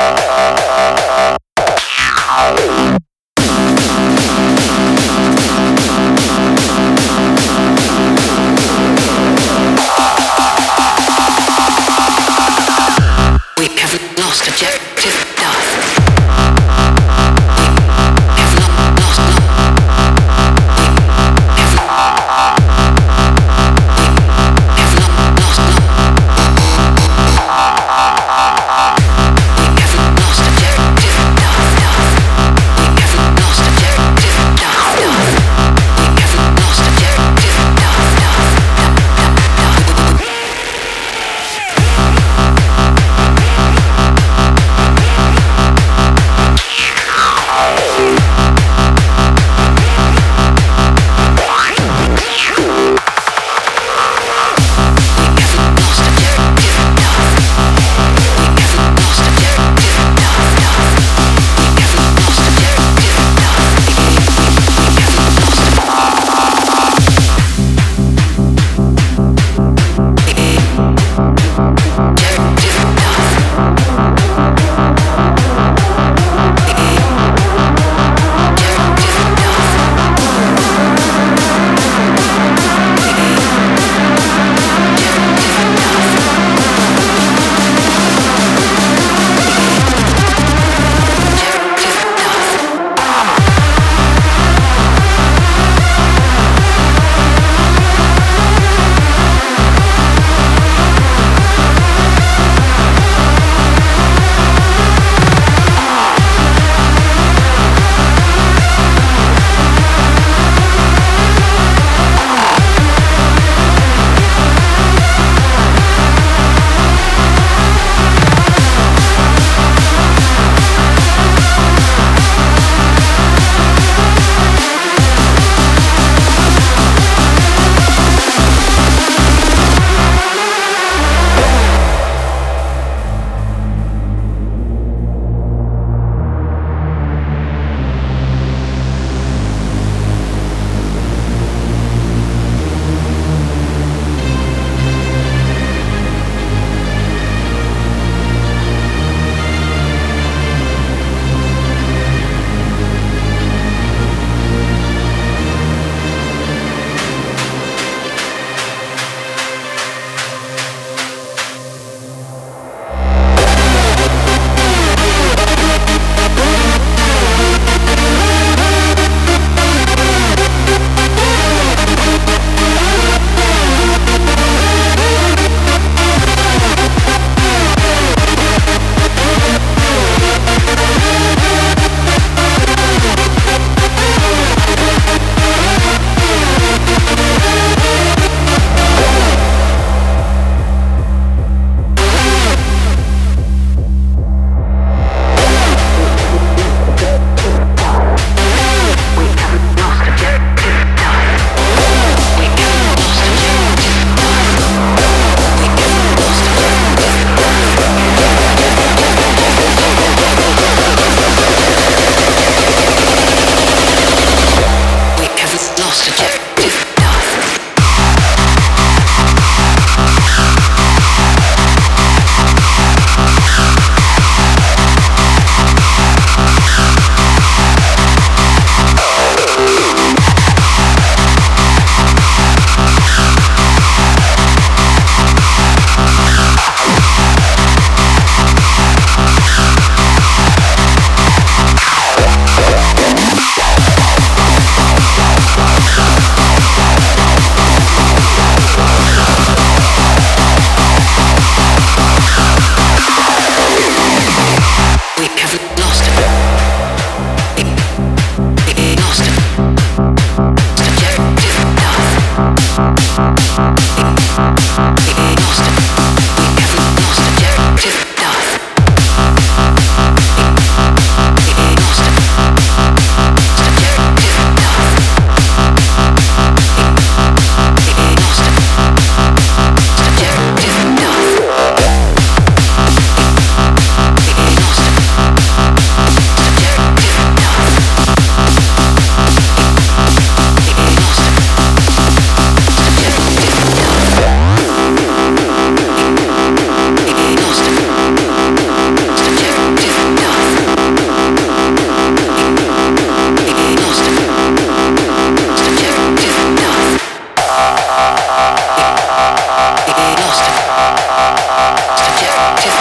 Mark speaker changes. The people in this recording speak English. Speaker 1: Yeah.
Speaker 2: Thank you.
Speaker 3: We lost it. We haven't lost it to, to